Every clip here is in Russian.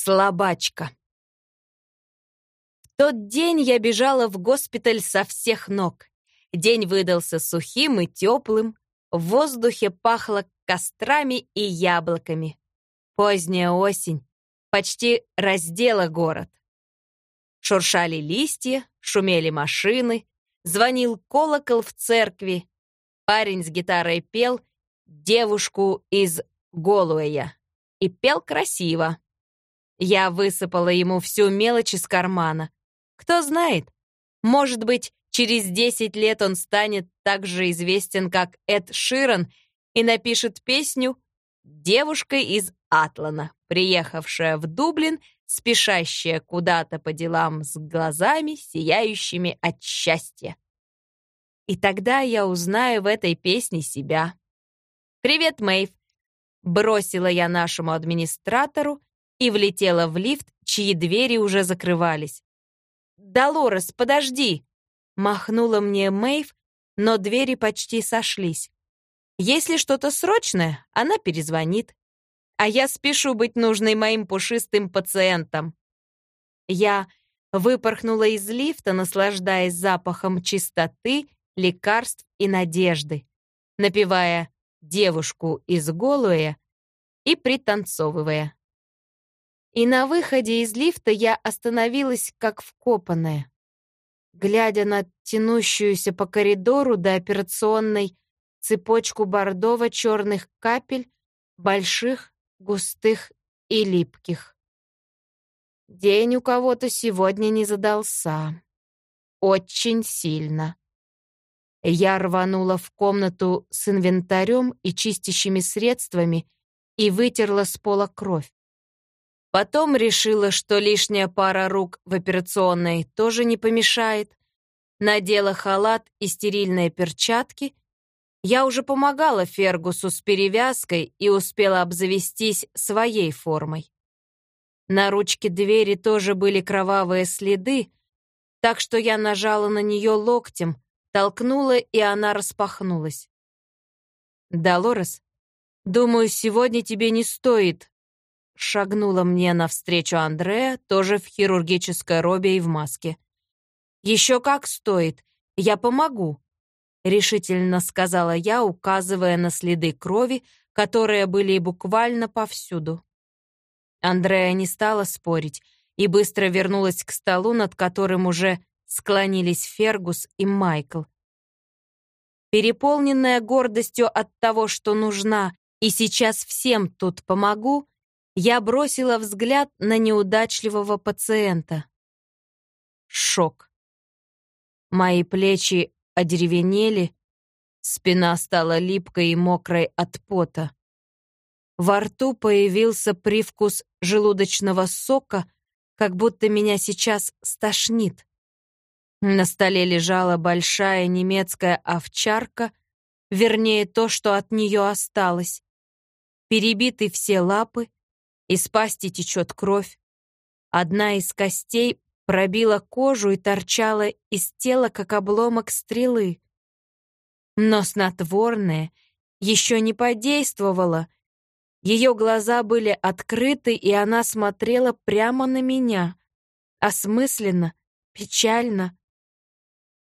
Слабачка. В тот день я бежала в госпиталь со всех ног. День выдался сухим и теплым. В воздухе пахло кострами и яблоками. Поздняя осень почти раздела город. Шуршали листья, шумели машины, звонил колокол в церкви. Парень с гитарой пел девушку из Голуэя и пел красиво. Я высыпала ему всю мелочь из кармана. Кто знает, может быть, через 10 лет он станет так же известен, как Эд Ширан, и напишет песню «Девушка из Атлана, приехавшая в Дублин, спешащая куда-то по делам с глазами, сияющими от счастья». И тогда я узнаю в этой песне себя. «Привет, Мэйв!» Бросила я нашему администратору и влетела в лифт, чьи двери уже закрывались. «Долорес, подожди!» Махнула мне Мэйв, но двери почти сошлись. Если что-то срочное, она перезвонит. А я спешу быть нужной моим пушистым пациентам. Я выпорхнула из лифта, наслаждаясь запахом чистоты, лекарств и надежды, напевая девушку из Голуэ и пританцовывая. И на выходе из лифта я остановилась как вкопанная, глядя на тянущуюся по коридору до операционной цепочку бордово-черных капель, больших, густых и липких. День у кого-то сегодня не задался. Очень сильно. Я рванула в комнату с инвентарем и чистящими средствами и вытерла с пола кровь. Потом решила, что лишняя пара рук в операционной тоже не помешает. Надела халат и стерильные перчатки. Я уже помогала Фергусу с перевязкой и успела обзавестись своей формой. На ручке двери тоже были кровавые следы, так что я нажала на нее локтем, толкнула, и она распахнулась. «Долорес, думаю, сегодня тебе не стоит», шагнула мне навстречу Андреа, тоже в хирургической робе и в маске. «Еще как стоит, я помогу», — решительно сказала я, указывая на следы крови, которые были буквально повсюду. Андреа не стала спорить и быстро вернулась к столу, над которым уже склонились Фергус и Майкл. Переполненная гордостью от того, что нужна, и сейчас всем тут помогу, я бросила взгляд на неудачливого пациента. Шок. Мои плечи одеревенели, спина стала липкой и мокрой от пота. Во рту появился привкус желудочного сока, как будто меня сейчас стошнит. На столе лежала большая немецкая овчарка, вернее, то, что от нее осталось. Перебиты все лапы, из пасти течет кровь. Одна из костей пробила кожу и торчала из тела, как обломок стрелы. Но снотворное еще не подействовало. Ее глаза были открыты, и она смотрела прямо на меня. Осмысленно, печально,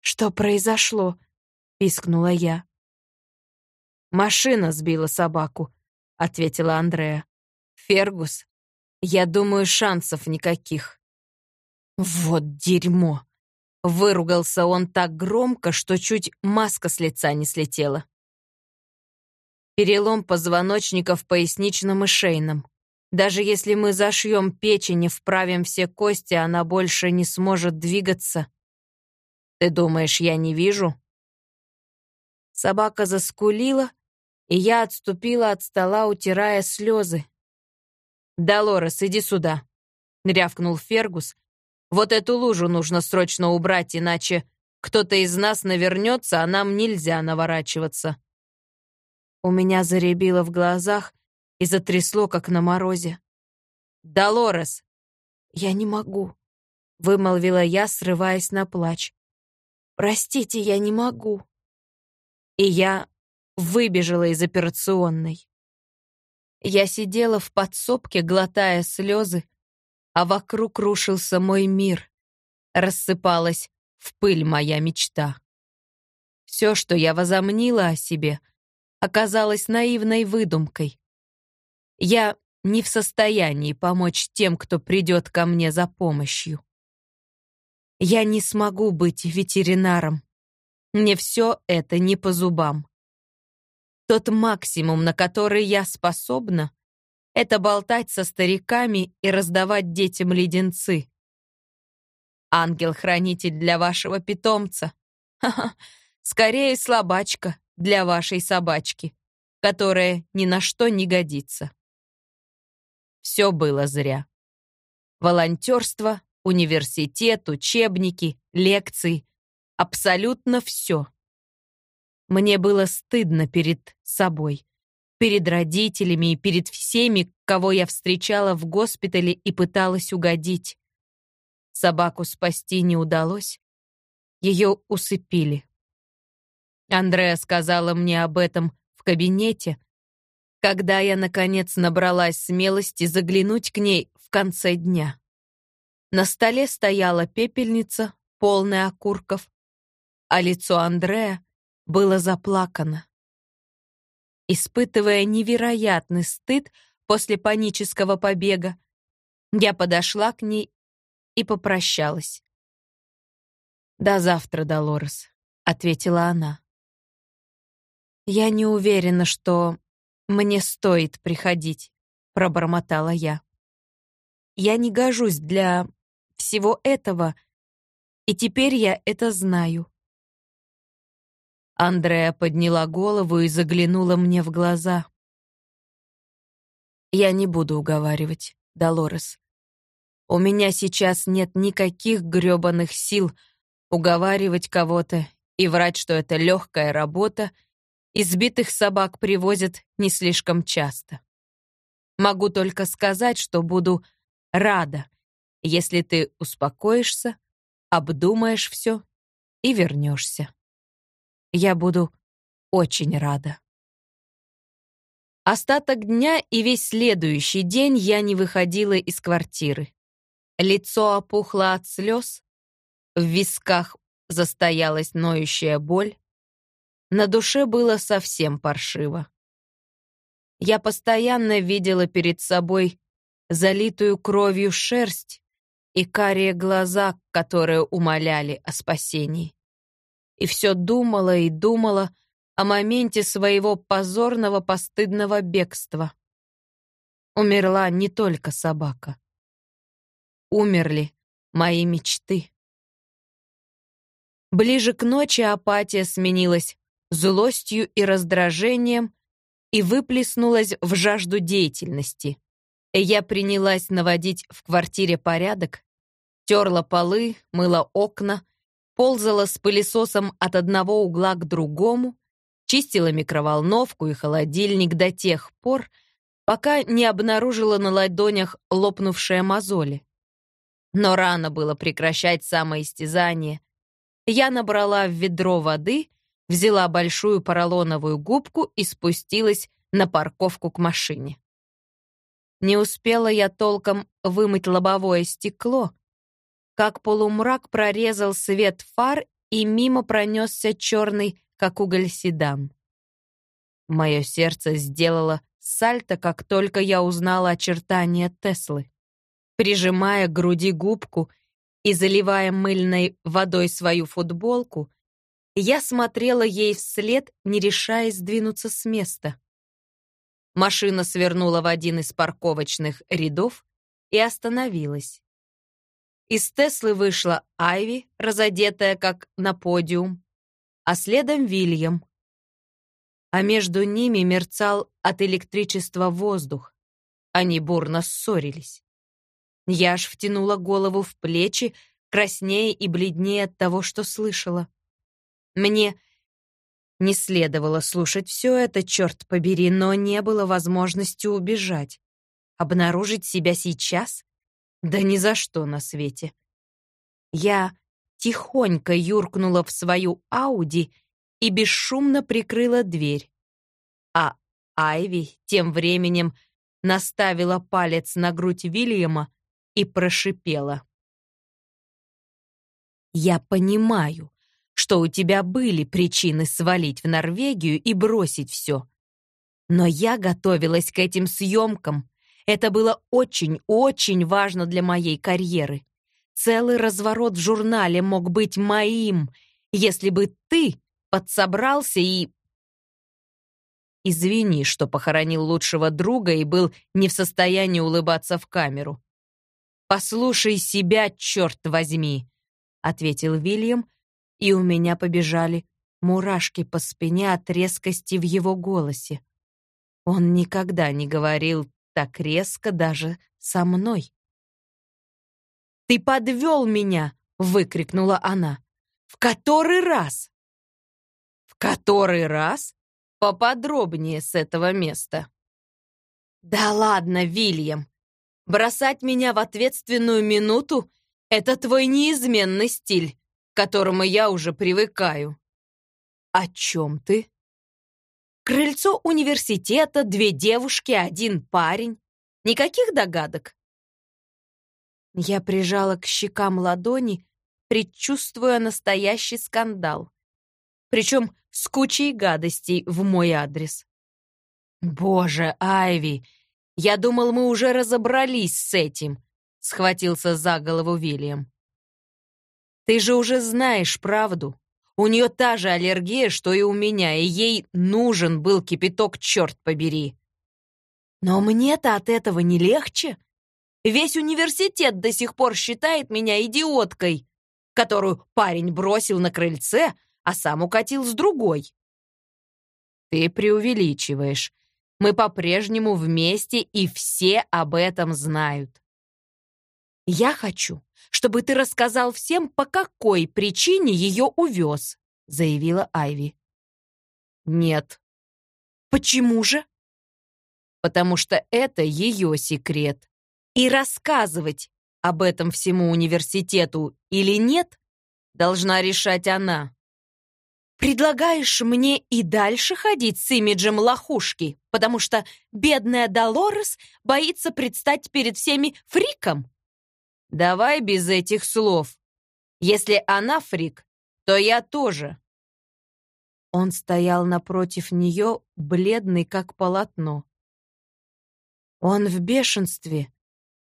«Что произошло?» — пискнула я. «Машина сбила собаку», — ответила Андреа. «Фергус, я думаю, шансов никаких». «Вот дерьмо!» Выругался он так громко, что чуть маска с лица не слетела. Перелом позвоночника в поясничном и шейном. Даже если мы зашьем печень и вправим все кости, она больше не сможет двигаться. Ты думаешь, я не вижу?» Собака заскулила, и я отступила от стола, утирая слезы. «Долорес, иди сюда», — рявкнул Фергус. «Вот эту лужу нужно срочно убрать, иначе кто-то из нас навернется, а нам нельзя наворачиваться». У меня заребило в глазах и затрясло, как на морозе. «Долорес!» «Я не могу», — вымолвила я, срываясь на плач. Простите, я не могу. И я выбежала из операционной. Я сидела в подсобке, глотая слезы, а вокруг рушился мой мир. Рассыпалась в пыль моя мечта. Все, что я возомнила о себе, оказалось наивной выдумкой. Я не в состоянии помочь тем, кто придет ко мне за помощью. Я не смогу быть ветеринаром. Мне все это не по зубам. Тот максимум, на который я способна, это болтать со стариками и раздавать детям леденцы. Ангел-хранитель для вашего питомца. Ха-ха, скорее слабачка для вашей собачки, которая ни на что не годится. Все было зря. Волонтерство, университет, учебники, лекции. Абсолютно все. Мне было стыдно перед собой, перед родителями и перед всеми, кого я встречала в госпитале и пыталась угодить. Собаку спасти не удалось. Ее усыпили. Андреа сказала мне об этом в кабинете, когда я, наконец, набралась смелости заглянуть к ней в конце дня. На столе стояла пепельница, полная окурков, а лицо Андрея было заплакано. Испытывая невероятный стыд после панического побега, я подошла к ней и попрощалась. «До завтра, Долорес», — ответила она. «Я не уверена, что «Мне стоит приходить», — пробормотала я. «Я не гожусь для всего этого, и теперь я это знаю». Андреа подняла голову и заглянула мне в глаза. «Я не буду уговаривать, Долорес. У меня сейчас нет никаких грёбаных сил уговаривать кого-то и врать, что это легкая работа — Избитых собак привозят не слишком часто. Могу только сказать, что буду рада, если ты успокоишься, обдумаешь все и вернешься. Я буду очень рада. Остаток дня и весь следующий день я не выходила из квартиры. Лицо опухло от слез, в висках застоялась ноющая боль, на душе было совсем паршиво. Я постоянно видела перед собой залитую кровью шерсть и карие глаза, которые умоляли о спасении. И все думала и думала о моменте своего позорного постыдного бегства. Умерла не только собака. Умерли мои мечты. Ближе к ночи апатия сменилась злостью и раздражением и выплеснулась в жажду деятельности. Я принялась наводить в квартире порядок, терла полы, мыла окна, ползала с пылесосом от одного угла к другому, чистила микроволновку и холодильник до тех пор, пока не обнаружила на ладонях лопнувшие мозоли. Но рано было прекращать самоистязание. Я набрала в ведро воды взяла большую поролоновую губку и спустилась на парковку к машине. Не успела я толком вымыть лобовое стекло, как полумрак прорезал свет фар и мимо пронесся черный, как уголь, седан. Мое сердце сделало сальто, как только я узнала очертания Теслы. Прижимая к груди губку и заливая мыльной водой свою футболку, я смотрела ей вслед, не решаясь сдвинуться с места. Машина свернула в один из парковочных рядов и остановилась. Из Теслы вышла Айви, разодетая как на подиум, а следом Вильям. А между ними мерцал от электричества воздух. Они бурно ссорились. Я аж втянула голову в плечи, краснее и бледнее от того, что слышала. Мне не следовало слушать все это, черт побери, но не было возможности убежать. Обнаружить себя сейчас? Да ни за что на свете. Я тихонько юркнула в свою Ауди и бесшумно прикрыла дверь. А Айви тем временем наставила палец на грудь Вильяма и прошипела. «Я понимаю, что у тебя были причины свалить в Норвегию и бросить все. Но я готовилась к этим съемкам. Это было очень-очень важно для моей карьеры. Целый разворот в журнале мог быть моим, если бы ты подсобрался и... Извини, что похоронил лучшего друга и был не в состоянии улыбаться в камеру. «Послушай себя, черт возьми!» — ответил Вильям, и у меня побежали мурашки по спине от резкости в его голосе. Он никогда не говорил так резко даже со мной. «Ты подвел меня!» — выкрикнула она. «В который раз?» «В который раз?» Поподробнее с этого места. «Да ладно, Вильям! Бросать меня в ответственную минуту — это твой неизменный стиль, к которому я уже привыкаю». «О чем ты?» «Крыльцо университета, две девушки, один парень. Никаких догадок?» Я прижала к щекам ладони, предчувствуя настоящий скандал. Причем с кучей гадостей в мой адрес. «Боже, Айви, я думал, мы уже разобрались с этим», — схватился за голову Вильям. «Ты же уже знаешь правду. У нее та же аллергия, что и у меня, и ей нужен был кипяток, черт побери». «Но мне-то от этого не легче. Весь университет до сих пор считает меня идиоткой, которую парень бросил на крыльце, а сам укатил с другой. Ты преувеличиваешь. Мы по-прежнему вместе, и все об этом знают. Я хочу, чтобы ты рассказал всем, по какой причине ее увез, заявила Айви. Нет. Почему же? Потому что это ее секрет. И рассказывать об этом всему университету или нет, должна решать она. Предлагаешь мне и дальше ходить с имиджем лохушки, потому что бедная Долорес боится предстать перед всеми фриком? Давай без этих слов. Если она фрик, то я тоже. Он стоял напротив нее, бледный как полотно. Он в бешенстве.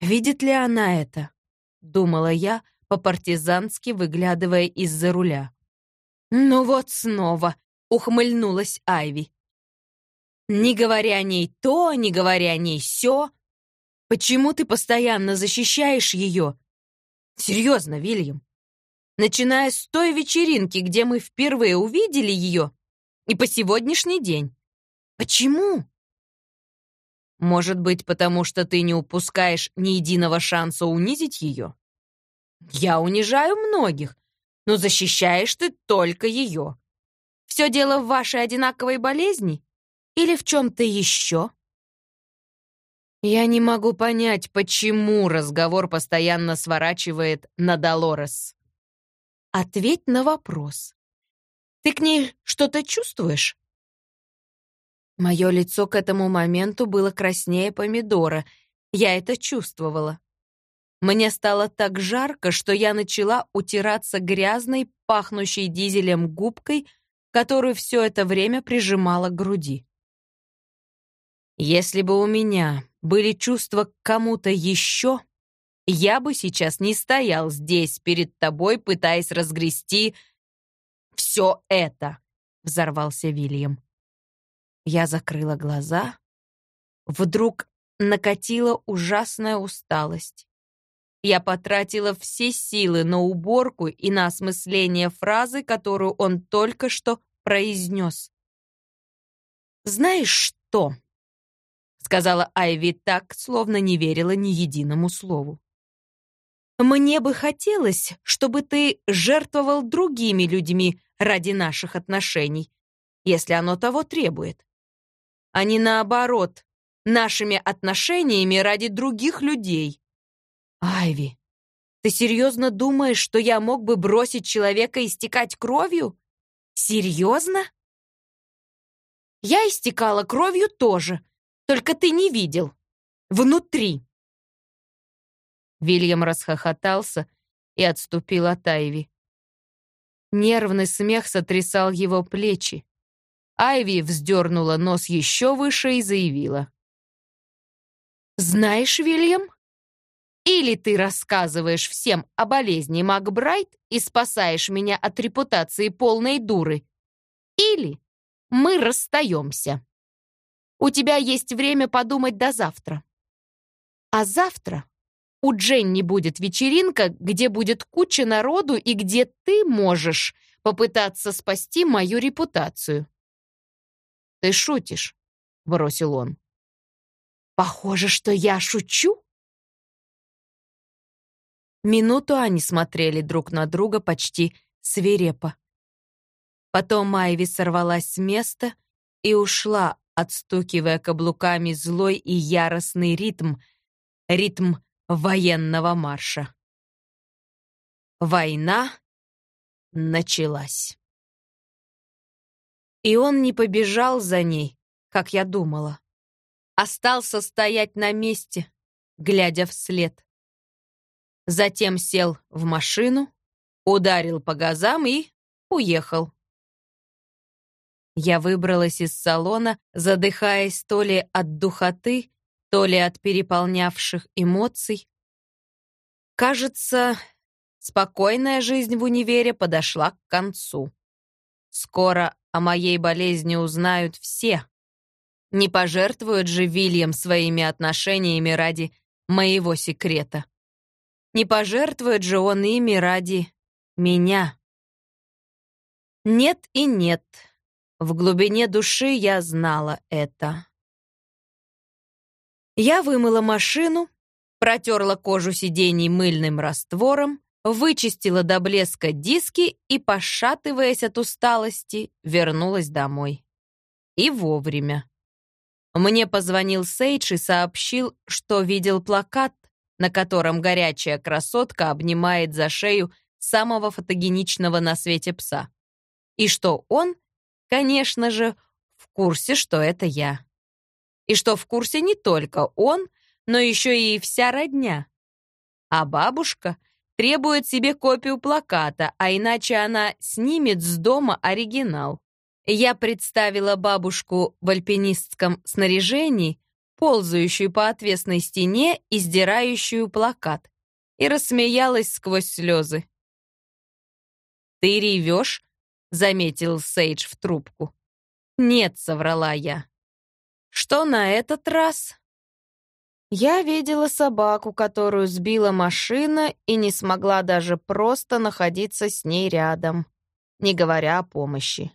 Видит ли она это? Думала я, по-партизански выглядывая из-за руля. «Ну вот снова», — ухмыльнулась Айви. «Не говоря о ней то, не говоря о ней сё. Почему ты постоянно защищаешь ее?» «Серьезно, Вильям. Начиная с той вечеринки, где мы впервые увидели ее, и по сегодняшний день. Почему?» «Может быть, потому что ты не упускаешь ни единого шанса унизить ее?» «Я унижаю многих, но защищаешь ты только ее. Все дело в вашей одинаковой болезни или в чем-то еще? Я не могу понять, почему разговор постоянно сворачивает на Долорес. Ответь на вопрос. Ты к ней что-то чувствуешь? Мое лицо к этому моменту было краснее помидора. Я это чувствовала. Мне стало так жарко, что я начала утираться грязной, пахнущей дизелем губкой, которую все это время прижимала к груди. Если бы у меня были чувства к кому-то еще, я бы сейчас не стоял здесь перед тобой, пытаясь разгрести все это, — взорвался Вильям. Я закрыла глаза. Вдруг накатила ужасная усталость. Я потратила все силы на уборку и на осмысление фразы, которую он только что произнес. «Знаешь что?» — сказала Айви так, словно не верила ни единому слову. «Мне бы хотелось, чтобы ты жертвовал другими людьми ради наших отношений, если оно того требует, а не наоборот, нашими отношениями ради других людей. «Айви, ты серьезно думаешь, что я мог бы бросить человека истекать кровью? Серьезно?» «Я истекала кровью тоже, только ты не видел. Внутри». Вильям расхохотался и отступил от Айви. Нервный смех сотрясал его плечи. Айви вздернула нос еще выше и заявила. «Знаешь, Вильям, или ты рассказываешь всем о болезни Макбрайт и спасаешь меня от репутации полной дуры, или мы расстаемся. У тебя есть время подумать до завтра. А завтра у Дженни будет вечеринка, где будет куча народу и где ты можешь попытаться спасти мою репутацию. «Ты шутишь», — бросил он. «Похоже, что я шучу?» Минуту они смотрели друг на друга почти свирепо. Потом Майви сорвалась с места и ушла, отстукивая каблуками злой и яростный ритм, ритм военного марша. Война началась. И он не побежал за ней, как я думала. Остался стоять на месте, глядя вслед. Затем сел в машину, ударил по газам и уехал. Я выбралась из салона, задыхаясь то ли от духоты, то ли от переполнявших эмоций. Кажется, спокойная жизнь в универе подошла к концу. Скоро о моей болезни узнают все. Не пожертвует же Вильям своими отношениями ради моего секрета. Не пожертвует же он ими ради меня. Нет и нет. В глубине души я знала это. Я вымыла машину, протерла кожу сидений мыльным раствором, вычистила до блеска диски и, пошатываясь от усталости, вернулась домой. И вовремя. Мне позвонил Сейдж и сообщил, что видел плакат, на котором горячая красотка обнимает за шею самого фотогеничного на свете пса. И что он, конечно же, в курсе, что это я. И что в курсе не только он, но еще и вся родня. А бабушка — требует себе копию плаката, а иначе она снимет с дома оригинал. Я представила бабушку в альпинистском снаряжении, ползающую по отвесной стене и сдирающую плакат, и рассмеялась сквозь слезы. «Ты ревешь?» — заметил Сейдж в трубку. «Нет», — соврала я. «Что на этот раз?» Я видела собаку, которую сбила машина и не смогла даже просто находиться с ней рядом, не говоря о помощи.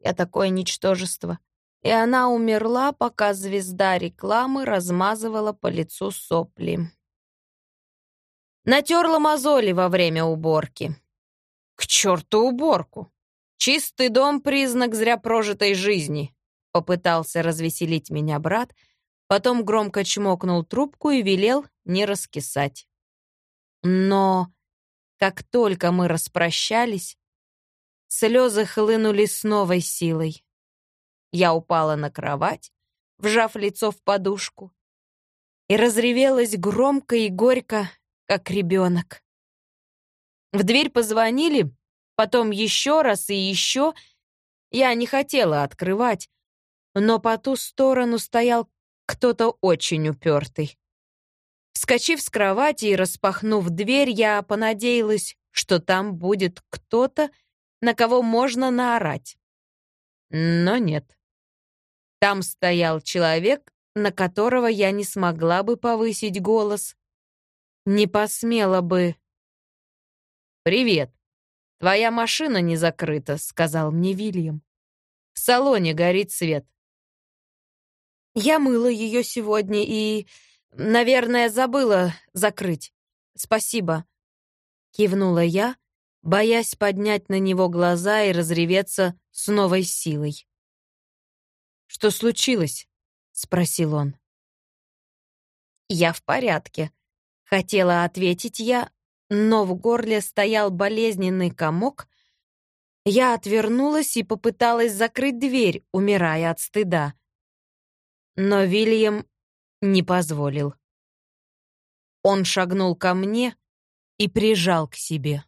Я такое ничтожество. И она умерла, пока звезда рекламы размазывала по лицу сопли. Натерла мозоли во время уборки. К черту уборку! Чистый дом — признак зря прожитой жизни, попытался развеселить меня брат — Потом громко чмокнул трубку и велел не раскисать. Но как только мы распрощались, слезы хлынули с новой силой. Я упала на кровать, вжав лицо в подушку, и разревелась громко и горько, как ребенок. В дверь позвонили, потом еще раз и еще. Я не хотела открывать, но по ту сторону стоял кто-то очень упертый. Вскочив с кровати и распахнув дверь, я понадеялась, что там будет кто-то, на кого можно наорать. Но нет. Там стоял человек, на которого я не смогла бы повысить голос. Не посмела бы. «Привет. Твоя машина не закрыта», — сказал мне Вильям. «В салоне горит свет. Я мыла ее сегодня и, наверное, забыла закрыть. Спасибо. Кивнула я, боясь поднять на него глаза и разреветься с новой силой. «Что случилось?» — спросил он. «Я в порядке», — хотела ответить я, но в горле стоял болезненный комок. Я отвернулась и попыталась закрыть дверь, умирая от стыда. Но Вильям не позволил. Он шагнул ко мне и прижал к себе.